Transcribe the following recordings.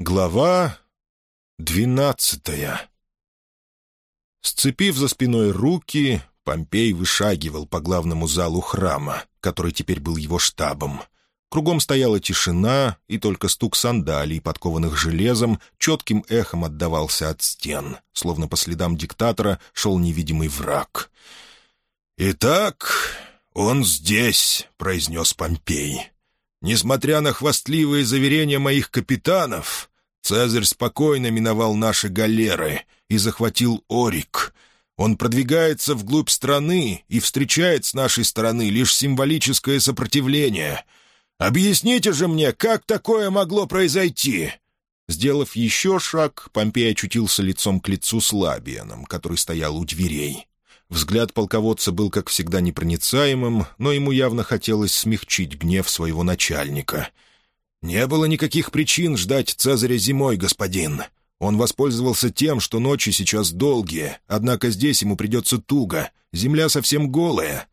Глава двенадцатая Сцепив за спиной руки, Помпей вышагивал по главному залу храма, который теперь был его штабом. Кругом стояла тишина, и только стук сандалий, подкованных железом, четким эхом отдавался от стен, словно по следам диктатора шел невидимый враг. «Итак, он здесь», — произнес Помпей. Несмотря на хвастливые заверения моих капитанов, Цезарь спокойно миновал наши галеры и захватил Орик. Он продвигается вглубь страны и встречает с нашей стороны лишь символическое сопротивление. Объясните же мне, как такое могло произойти?» Сделав еще шаг, Помпей очутился лицом к лицу с Лабианом, который стоял у дверей. Взгляд полководца был, как всегда, непроницаемым, но ему явно хотелось смягчить гнев своего начальника. «Не было никаких причин ждать Цезаря зимой, господин. Он воспользовался тем, что ночи сейчас долгие, однако здесь ему придется туго, земля совсем голая».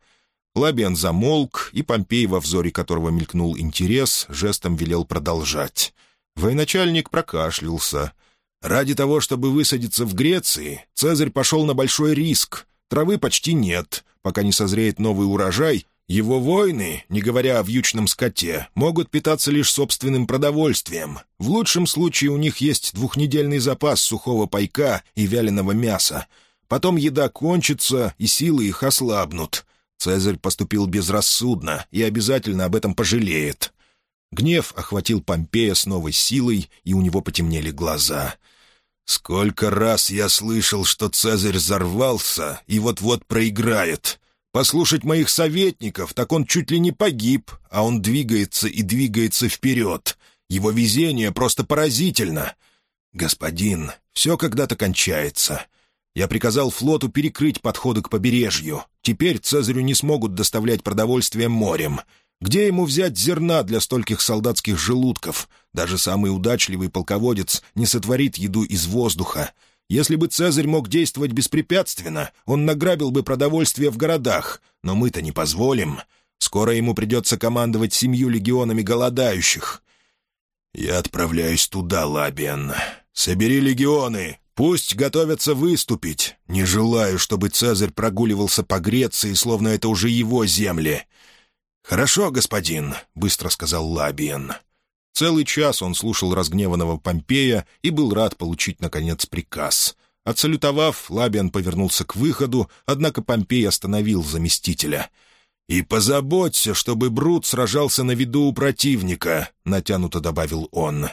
Лабиан замолк, и Помпей, во взоре которого мелькнул интерес, жестом велел продолжать. Военачальник прокашлялся. «Ради того, чтобы высадиться в Греции, Цезарь пошел на большой риск. Травы почти нет. Пока не созреет новый урожай, его воины, не говоря о вьючном скоте, могут питаться лишь собственным продовольствием. В лучшем случае у них есть двухнедельный запас сухого пайка и вяленого мяса. Потом еда кончится, и силы их ослабнут. Цезарь поступил безрассудно и обязательно об этом пожалеет. Гнев охватил Помпея с новой силой, и у него потемнели глаза — Сколько раз я слышал, что Цезарь взорвался и вот-вот проиграет. Послушать моих советников, так он чуть ли не погиб, а он двигается и двигается вперед. Его везение просто поразительно. Господин, все когда-то кончается. Я приказал флоту перекрыть подходы к побережью. Теперь Цезарю не смогут доставлять продовольствие морем. Где ему взять зерна для стольких солдатских желудков? Даже самый удачливый полководец не сотворит еду из воздуха. Если бы Цезарь мог действовать беспрепятственно, он награбил бы продовольствие в городах. Но мы-то не позволим. Скоро ему придется командовать семью легионами голодающих. «Я отправляюсь туда, Лабиан. Собери легионы, Пусть готовятся выступить. Не желаю, чтобы Цезарь прогуливался по Греции, словно это уже его земли. «Хорошо, господин», — быстро сказал Лабиен. Целый час он слушал разгневанного Помпея и был рад получить, наконец, приказ. Отсалютовав, Лабиан повернулся к выходу, однако Помпей остановил заместителя. «И позаботься, чтобы Брут сражался на виду у противника», — натянуто добавил он.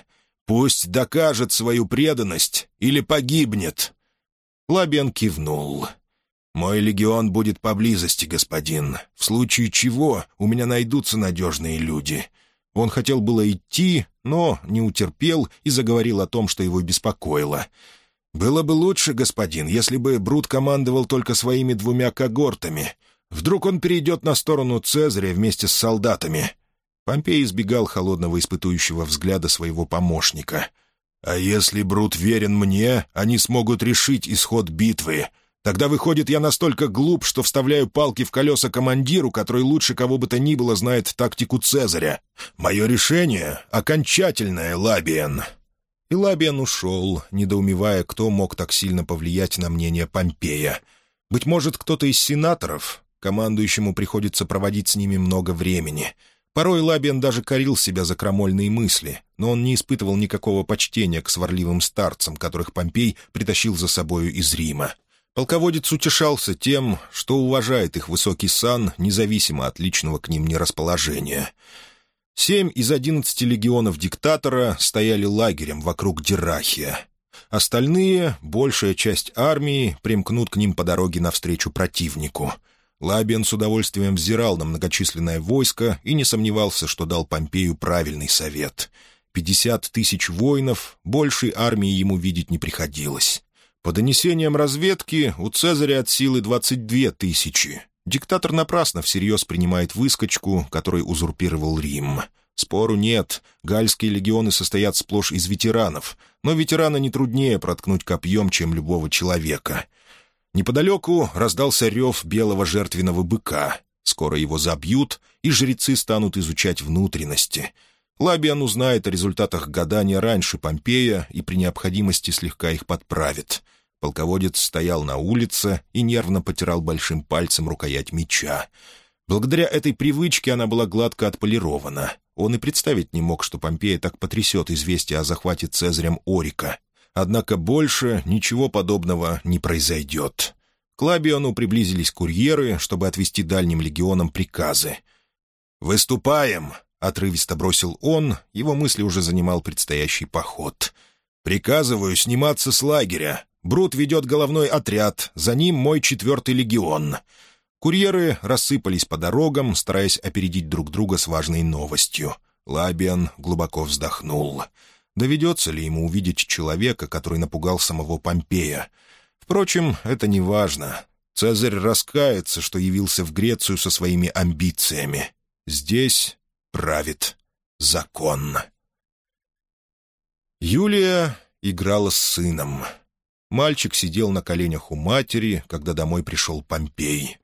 «Пусть докажет свою преданность или погибнет». Лабиан кивнул. «Мой легион будет поблизости, господин. В случае чего у меня найдутся надежные люди». Он хотел было идти, но не утерпел и заговорил о том, что его беспокоило. «Было бы лучше, господин, если бы Брут командовал только своими двумя когортами. Вдруг он перейдет на сторону Цезаря вместе с солдатами». Помпей избегал холодного испытующего взгляда своего помощника. «А если Брут верен мне, они смогут решить исход битвы. Тогда, выходит, я настолько глуп, что вставляю палки в колеса командиру, который лучше кого бы то ни было знает тактику Цезаря. Мое решение — окончательное, Лабиен». И Лабиен ушел, недоумевая, кто мог так сильно повлиять на мнение Помпея. Быть может, кто-то из сенаторов? Командующему приходится проводить с ними много времени. Порой Лабиен даже корил себя за крамольные мысли, но он не испытывал никакого почтения к сварливым старцам, которых Помпей притащил за собою из Рима. Полководец утешался тем, что уважает их высокий сан, независимо от личного к ним нерасположения. Семь из одиннадцати легионов диктатора стояли лагерем вокруг Дирахия. Остальные, большая часть армии, примкнут к ним по дороге навстречу противнику. Лабиан с удовольствием взирал на многочисленное войско и не сомневался, что дал Помпею правильный совет. Пятьдесят тысяч воинов, большей армии ему видеть не приходилось. По донесениям разведки, у Цезаря от силы 22 тысячи. Диктатор напрасно всерьез принимает выскочку, который узурпировал Рим. Спору нет, гальские легионы состоят сплошь из ветеранов, но ветерана не труднее проткнуть копьем, чем любого человека. Неподалеку раздался рев белого жертвенного быка. Скоро его забьют, и жрецы станут изучать внутренности. Лабиан узнает о результатах гадания раньше Помпея и при необходимости слегка их подправит. Полководец стоял на улице и нервно потирал большим пальцем рукоять меча. Благодаря этой привычке она была гладко отполирована. Он и представить не мог, что Помпея так потрясет известие о захвате Цезарем Орика. Однако больше ничего подобного не произойдет. К Лабиону приблизились курьеры, чтобы отвести дальним легионам приказы. «Выступаем!» — отрывисто бросил он, его мысли уже занимал предстоящий поход. «Приказываю сниматься с лагеря. Брут ведет головной отряд, за ним мой четвертый легион». Курьеры рассыпались по дорогам, стараясь опередить друг друга с важной новостью. Лабиан глубоко вздохнул. Доведется ли ему увидеть человека, который напугал самого Помпея? Впрочем, это не важно. Цезарь раскается, что явился в Грецию со своими амбициями. Здесь правит закон. Юлия играла с сыном. Мальчик сидел на коленях у матери, когда домой пришел Помпей.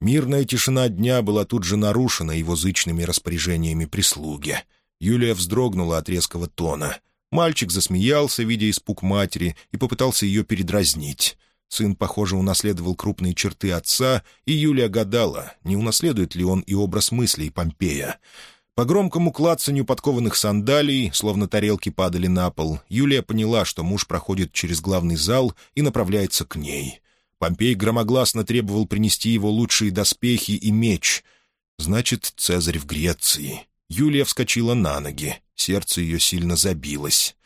Мирная тишина дня была тут же нарушена его зычными распоряжениями прислуги. Юлия вздрогнула от резкого тона. Мальчик засмеялся, видя испуг матери, и попытался ее передразнить. Сын, похоже, унаследовал крупные черты отца, и Юлия гадала, не унаследует ли он и образ мыслей Помпея. По громкому клацанью подкованных сандалий, словно тарелки падали на пол, Юлия поняла, что муж проходит через главный зал и направляется к ней. Помпей громогласно требовал принести его лучшие доспехи и меч. Значит, Цезарь в Греции. Юлия вскочила на ноги. Сердце ее сильно забилось.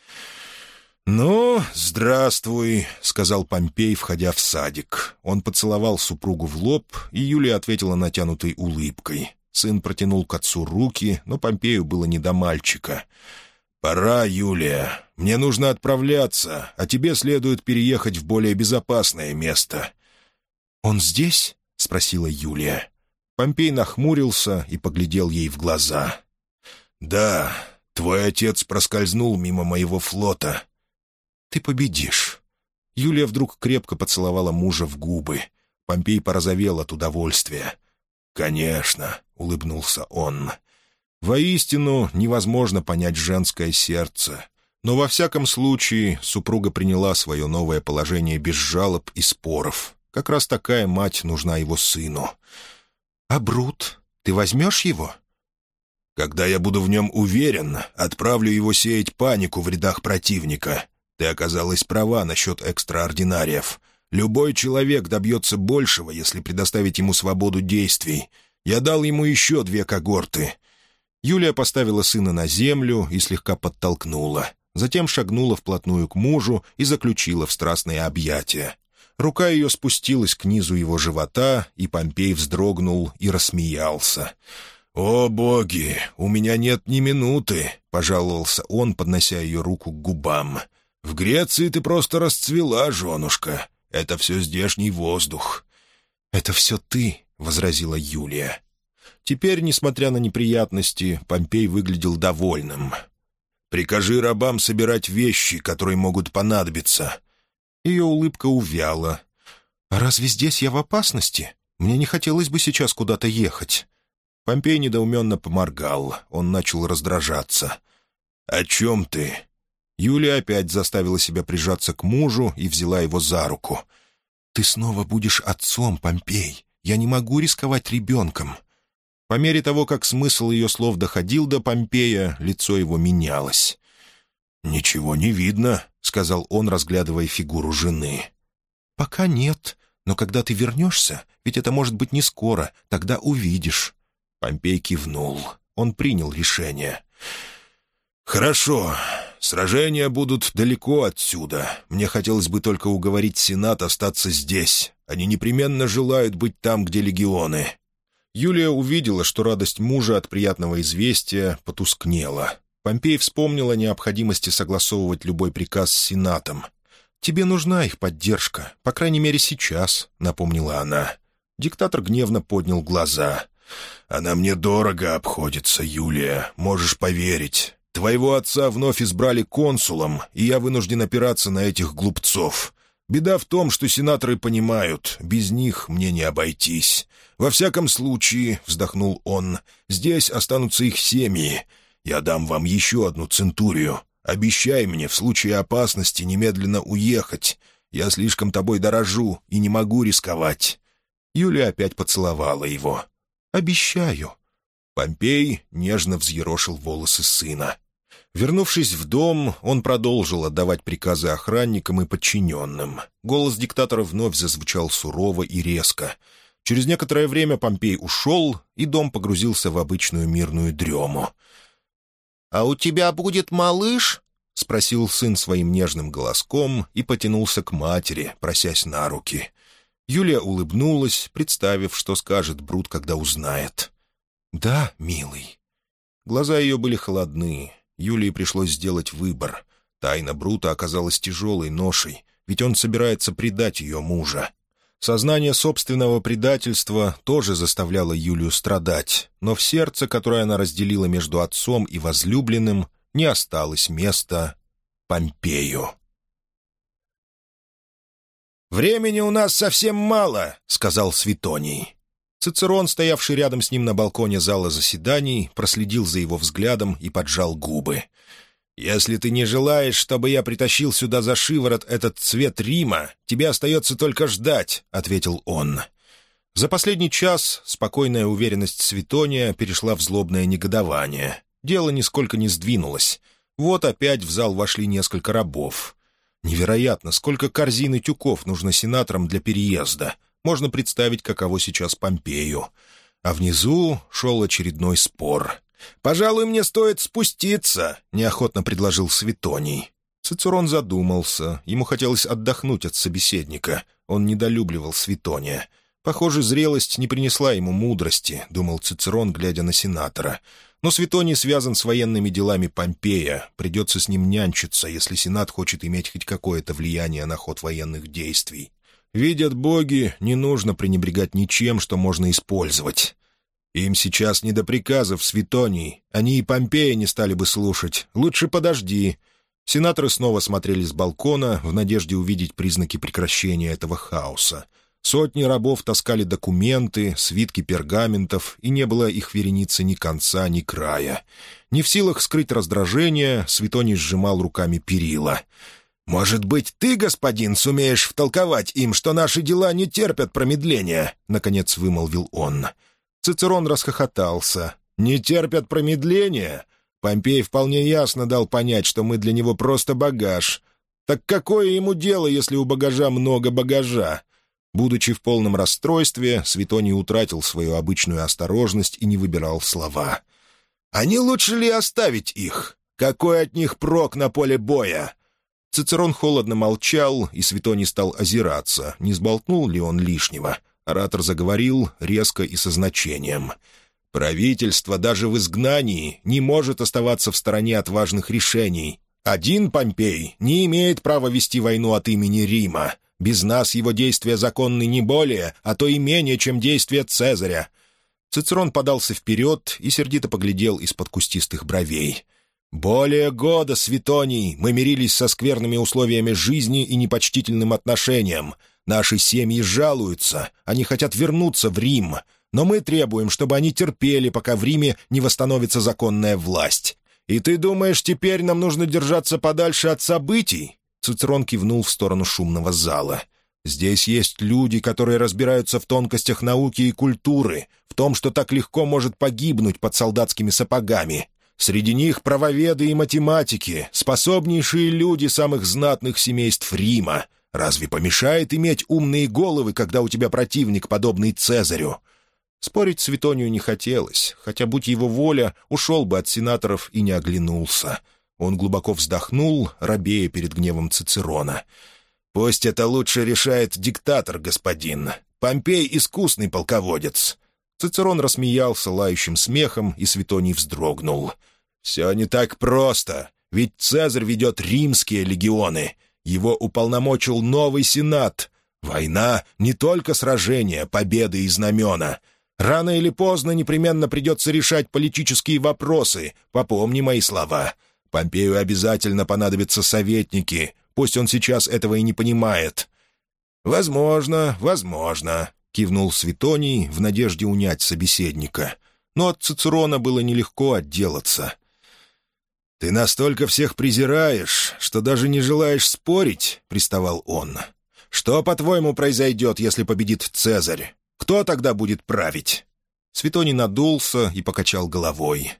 «Ну, здравствуй», — сказал Помпей, входя в садик. Он поцеловал супругу в лоб, и Юлия ответила натянутой улыбкой. Сын протянул к отцу руки, но Помпею было не до мальчика. «Пора, Юлия. Мне нужно отправляться, а тебе следует переехать в более безопасное место». «Он здесь?» — спросила Юлия. Помпей нахмурился и поглядел ей в глаза. «Да, твой отец проскользнул мимо моего флота». «Ты победишь». Юлия вдруг крепко поцеловала мужа в губы. Помпей порозовел от удовольствия. «Конечно», — улыбнулся он. Воистину невозможно понять женское сердце. Но во всяком случае супруга приняла свое новое положение без жалоб и споров. Как раз такая мать нужна его сыну. «А Брут? Ты возьмешь его?» «Когда я буду в нем уверен, отправлю его сеять панику в рядах противника. Ты оказалась права насчет экстраординариев. Любой человек добьется большего, если предоставить ему свободу действий. Я дал ему еще две когорты. Юлия поставила сына на землю и слегка подтолкнула. Затем шагнула вплотную к мужу и заключила в страстное объятие. Рука ее спустилась к низу его живота, и Помпей вздрогнул и рассмеялся. «О, боги, у меня нет ни минуты!» — пожаловался он, поднося ее руку к губам. «В Греции ты просто расцвела, женушка. Это все здешний воздух». «Это все ты», — возразила Юлия. Теперь, несмотря на неприятности, Помпей выглядел довольным. «Прикажи рабам собирать вещи, которые могут понадобиться». Ее улыбка увяла. «А разве здесь я в опасности? Мне не хотелось бы сейчас куда-то ехать». Помпей недоуменно поморгал. Он начал раздражаться. «О чем ты?» Юлия опять заставила себя прижаться к мужу и взяла его за руку. «Ты снова будешь отцом, Помпей. Я не могу рисковать ребенком. По мере того, как смысл ее слов доходил до Помпея, лицо его менялось. «Ничего не видно», — сказал он, разглядывая фигуру жены. «Пока нет, но когда ты вернешься, ведь это может быть не скоро, тогда увидишь». Помпей кивнул. Он принял решение. «Хорошо. Сражения будут далеко отсюда. Мне хотелось бы только уговорить Сенат остаться здесь. Они непременно желают быть там, где легионы. Юлия увидела, что радость мужа от приятного известия потускнела. Помпей вспомнил о необходимости согласовывать любой приказ с Сенатом. «Тебе нужна их поддержка, по крайней мере, сейчас», — напомнила она. Диктатор гневно поднял глаза. «Она мне дорого обходится, Юлия, можешь поверить. Твоего отца вновь избрали консулом, и я вынужден опираться на этих глупцов. Беда в том, что сенаторы понимают, без них мне не обойтись. Во всяком случае, — вздохнул он, — здесь останутся их семьи. Я дам вам еще одну центурию. Обещай мне в случае опасности немедленно уехать. Я слишком тобой дорожу и не могу рисковать». Юлия опять поцеловала его. «Обещаю». Помпей нежно взъерошил волосы сына. Вернувшись в дом, он продолжил отдавать приказы охранникам и подчиненным. Голос диктатора вновь зазвучал сурово и резко. Через некоторое время Помпей ушел, и дом погрузился в обычную мирную дрему. «А у тебя будет малыш?» — спросил сын своим нежным голоском и потянулся к матери, просясь на руки. Юлия улыбнулась, представив, что скажет Брут, когда узнает. «Да, милый». Глаза ее были холодны. Юлии пришлось сделать выбор. Тайна Брута оказалась тяжелой ношей, ведь он собирается предать ее мужа. Сознание собственного предательства тоже заставляло Юлию страдать, но в сердце, которое она разделила между отцом и возлюбленным, не осталось места Помпею. «Времени у нас совсем мало», — сказал Светоний. Цицерон, стоявший рядом с ним на балконе зала заседаний, проследил за его взглядом и поджал губы. «Если ты не желаешь, чтобы я притащил сюда за шиворот этот цвет Рима, тебе остается только ждать», — ответил он. За последний час спокойная уверенность Светония перешла в злобное негодование. Дело нисколько не сдвинулось. Вот опять в зал вошли несколько рабов. Невероятно, сколько корзин и тюков нужно сенаторам для переезда — можно представить, каково сейчас Помпею. А внизу шел очередной спор. «Пожалуй, мне стоит спуститься», — неохотно предложил Светоний. Цицерон задумался. Ему хотелось отдохнуть от собеседника. Он недолюбливал Светония. Похоже, зрелость не принесла ему мудрости, — думал Цицерон, глядя на сенатора. Но Светоний связан с военными делами Помпея. Придется с ним нянчиться, если Сенат хочет иметь хоть какое-то влияние на ход военных действий. Видят боги, не нужно пренебрегать ничем, что можно использовать. Им сейчас не до приказов, Светоний. Они и Помпея не стали бы слушать. Лучше подожди. Сенаторы снова смотрели с балкона в надежде увидеть признаки прекращения этого хаоса. Сотни рабов таскали документы, свитки пергаментов, и не было их вереницы ни конца, ни края. Не в силах скрыть раздражение, Светоний сжимал руками перила — «Может быть, ты, господин, сумеешь втолковать им, что наши дела не терпят промедления?» — наконец вымолвил он. Цицерон расхохотался. «Не терпят промедления?» Помпей вполне ясно дал понять, что мы для него просто багаж. Так какое ему дело, если у багажа много багажа? Будучи в полном расстройстве, Светоний утратил свою обычную осторожность и не выбирал слова. «А не лучше ли оставить их? Какой от них прок на поле боя? Цицерон холодно молчал, и Светоний стал озираться, не сболтнул ли он лишнего. Оратор заговорил резко и со значением. «Правительство даже в изгнании не может оставаться в стороне от важных решений. Один Помпей не имеет права вести войну от имени Рима. Без нас его действия законны не более, а то и менее, чем действия Цезаря». Цицерон подался вперед и сердито поглядел из-под кустистых бровей. «Более года, Светоний, мы мирились со скверными условиями жизни и непочтительным отношением. Наши семьи жалуются, они хотят вернуться в Рим, но мы требуем, чтобы они терпели, пока в Риме не восстановится законная власть. И ты думаешь, теперь нам нужно держаться подальше от событий?» Цицерон кивнул в сторону шумного зала. «Здесь есть люди, которые разбираются в тонкостях науки и культуры, в том, что так легко может погибнуть под солдатскими сапогами. Среди них правоведы и математики, способнейшие люди самых знатных семейств Рима. Разве помешает иметь умные головы, когда у тебя противник, подобный Цезарю?» Спорить с Витонию не хотелось, хотя, будь его воля, ушел бы от сенаторов и не оглянулся. Он глубоко вздохнул, робея перед гневом Цицерона. «Пусть это лучше решает диктатор, господин. Помпей — искусный полководец». Цицерон рассмеялся лающим смехом, и Светоний вздрогнул — «Все не так просто, ведь Цезарь ведет римские легионы. Его уполномочил новый сенат. Война — не только сражения, победы и знамена. Рано или поздно непременно придется решать политические вопросы, попомни мои слова. Помпею обязательно понадобятся советники, пусть он сейчас этого и не понимает». «Возможно, возможно», — кивнул Светоний в надежде унять собеседника. Но от Цицерона было нелегко отделаться — «Ты настолько всех презираешь, что даже не желаешь спорить», — приставал он. «Что, по-твоему, произойдет, если победит Цезарь? Кто тогда будет править?» Светоний надулся и покачал головой.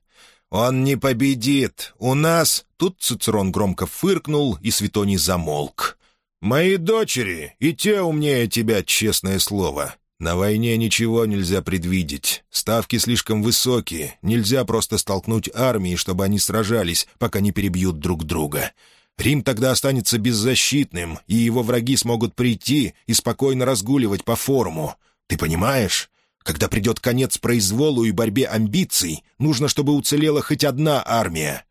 «Он не победит! У нас...» Тут Цицерон громко фыркнул, и Светоний замолк. «Мои дочери, и те умнее тебя, честное слово. На войне ничего нельзя предвидеть. Ставки слишком высокие. Нельзя просто столкнуть армии, чтобы они сражались, пока не перебьют друг друга. Рим тогда останется беззащитным, и его враги смогут прийти и спокойно разгуливать по форуму. Ты понимаешь? Когда придет конец произволу и борьбе амбиций, нужно, чтобы уцелела хоть одна армия».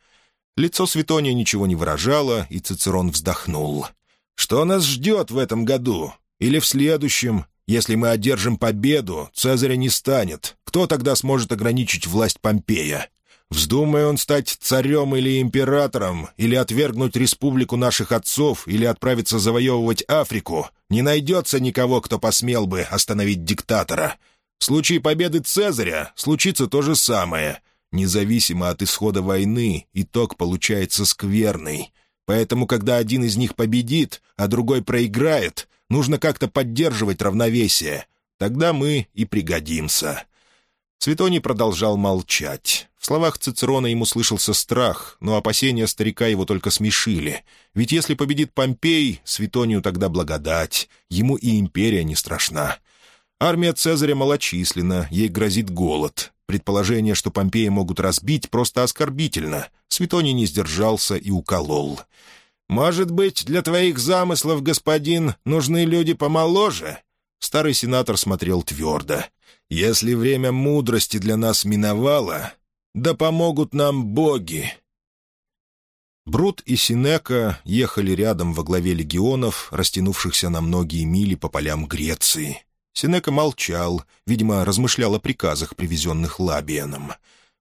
Лицо Светония ничего не выражало, и Цицерон вздохнул. «Что нас ждет в этом году? Или в следующем? Если мы одержим победу, Цезаря не станет. Кто тогда сможет ограничить власть Помпея? Вздумая он стать царем или императором, или отвергнуть республику наших отцов, или отправиться завоевывать Африку, не найдется никого, кто посмел бы остановить диктатора. В случае победы Цезаря случится то же самое. Независимо от исхода войны, итог получается скверный. Поэтому, когда один из них победит, а другой проиграет, Нужно как-то поддерживать равновесие. Тогда мы и пригодимся». Светоний продолжал молчать. В словах Цицерона ему слышался страх, но опасения старика его только смешили. Ведь если победит Помпей, Светонию тогда благодать. Ему и империя не страшна. Армия Цезаря малочисленна, ей грозит голод. Предположение, что Помпея могут разбить, просто оскорбительно. Светоний не сдержался и уколол. «Может быть, для твоих замыслов, господин, нужны люди помоложе?» Старый сенатор смотрел твердо. «Если время мудрости для нас миновало, да помогут нам боги!» Брут и Синека ехали рядом во главе легионов, растянувшихся на многие мили по полям Греции. Синека молчал, видимо, размышлял о приказах, привезенных Лабианом.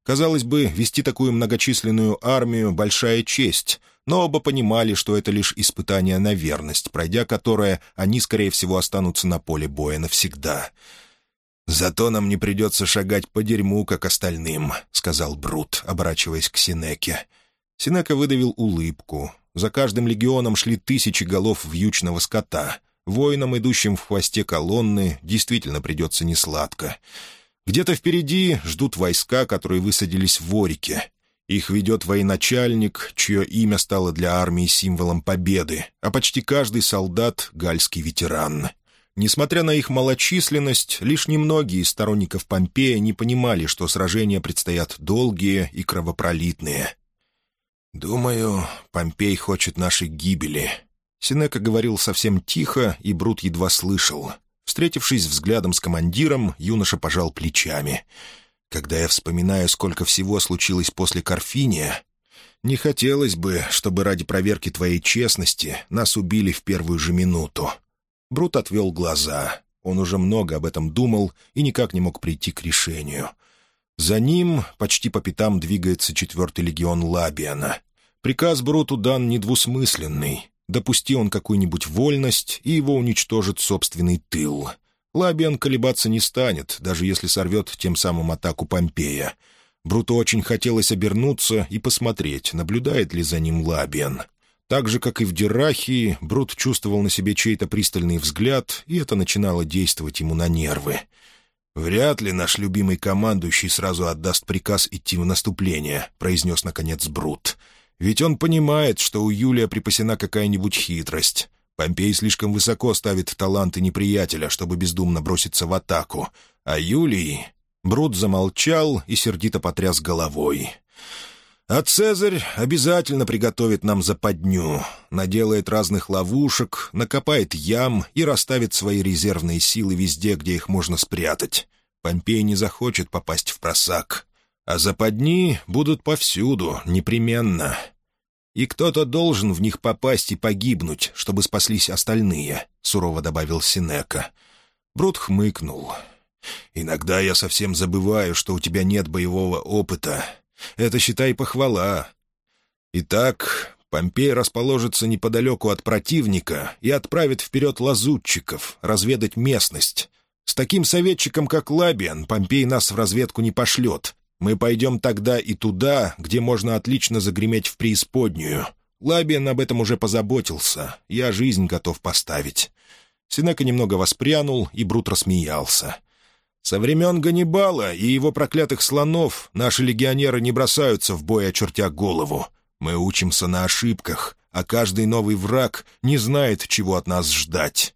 Казалось бы, вести такую многочисленную армию — большая честь — но оба понимали, что это лишь испытание на верность, пройдя которое они, скорее всего, останутся на поле боя навсегда. «Зато нам не придется шагать по дерьму, как остальным», — сказал Брут, оборачиваясь к Синеке. Синека выдавил улыбку. За каждым легионом шли тысячи голов вьючного скота. Воинам, идущим в хвосте колонны, действительно придется несладко. Где-то впереди ждут войска, которые высадились в Ворике. Их ведет военачальник, чье имя стало для армии символом победы, а почти каждый солдат — гальский ветеран. Несмотря на их малочисленность, лишь немногие из сторонников Помпея не понимали, что сражения предстоят долгие и кровопролитные. «Думаю, Помпей хочет нашей гибели». Синека говорил совсем тихо, и Брут едва слышал. Встретившись взглядом с командиром, юноша пожал плечами — когда я вспоминаю, сколько всего случилось после Карфиния, не хотелось бы, чтобы ради проверки твоей честности нас убили в первую же минуту». Брут отвел глаза. Он уже много об этом думал и никак не мог прийти к решению. За ним почти по пятам двигается четвертый легион Лабиана. Приказ Бруту дан недвусмысленный. Допусти он какую-нибудь вольность, и его уничтожит собственный тыл — Лабиан колебаться не станет, даже если сорвет тем самым атаку Помпея. Бруту очень хотелось обернуться и посмотреть, наблюдает ли за ним Лабиан. Так же, как и в Дирахии, Брут чувствовал на себе чей-то пристальный взгляд, и это начинало действовать ему на нервы. «Вряд ли наш любимый командующий сразу отдаст приказ идти в наступление», — произнес, наконец, Брут. «Ведь он понимает, что у Юлия припасена какая-нибудь хитрость. Помпей слишком высоко ставит таланты неприятеля, чтобы бездумно броситься в атаку. А Юлий... Брут замолчал и сердито потряс головой. А Цезарь обязательно приготовит нам западню, наделает разных ловушек, накопает ям и расставит свои резервные силы везде, где их можно спрятать. Помпей не захочет попасть в просак. А западни будут повсюду, непременно. «И кто-то должен в них попасть и погибнуть, чтобы спаслись остальные», — сурово добавил Синека. Брут хмыкнул. «Иногда я совсем забываю, что у тебя нет боевого опыта. Это, считай, похвала. Итак, Помпей расположится неподалеку от противника и отправит вперед лазутчиков, разведать местность. С таким советчиком, как Лабиан, Помпей нас в разведку не пошлет, Мы пойдем тогда и туда, где можно отлично загреметь в преисподнюю. Лабиан об этом уже позаботился. Я жизнь готов поставить». Синека немного воспрянул, и Брут рассмеялся. «Со времен Ганнибала и его проклятых слонов наши легионеры не бросаются в бой, очертя голову. Мы учимся на ошибках, а каждый новый враг не знает, чего от нас ждать».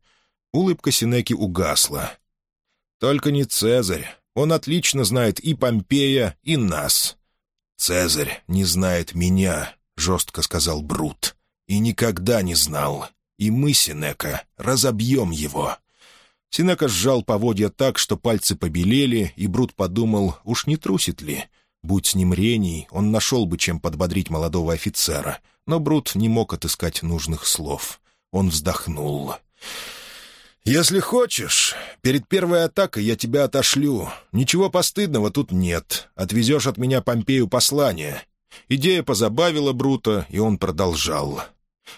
Улыбка Синеки угасла. «Только не Цезарь. Он отлично знает и Помпея, и нас». «Цезарь не знает меня», — жестко сказал Брут. «И никогда не знал. И мы, Синека, разобьем его». Синека сжал поводья так, что пальцы побелели, и Брут подумал, уж не трусит ли. Будь с ним рений, он нашел бы, чем подбодрить молодого офицера. Но Брут не мог отыскать нужных слов. Он вздохнул. «Если хочешь, перед первой атакой я тебя отошлю. Ничего постыдного тут нет. Отвезешь от меня Помпею послание». Идея позабавила Брута, и он продолжал.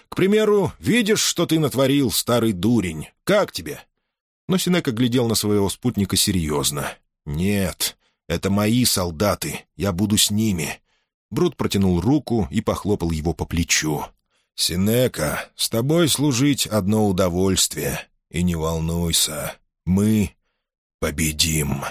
«К примеру, видишь, что ты натворил, старый дурень? Как тебе?» Но Синека глядел на своего спутника серьезно. «Нет, это мои солдаты, я буду с ними». Брут протянул руку и похлопал его по плечу. «Синека, с тобой служить одно удовольствие. И не волнуйся, мы победим».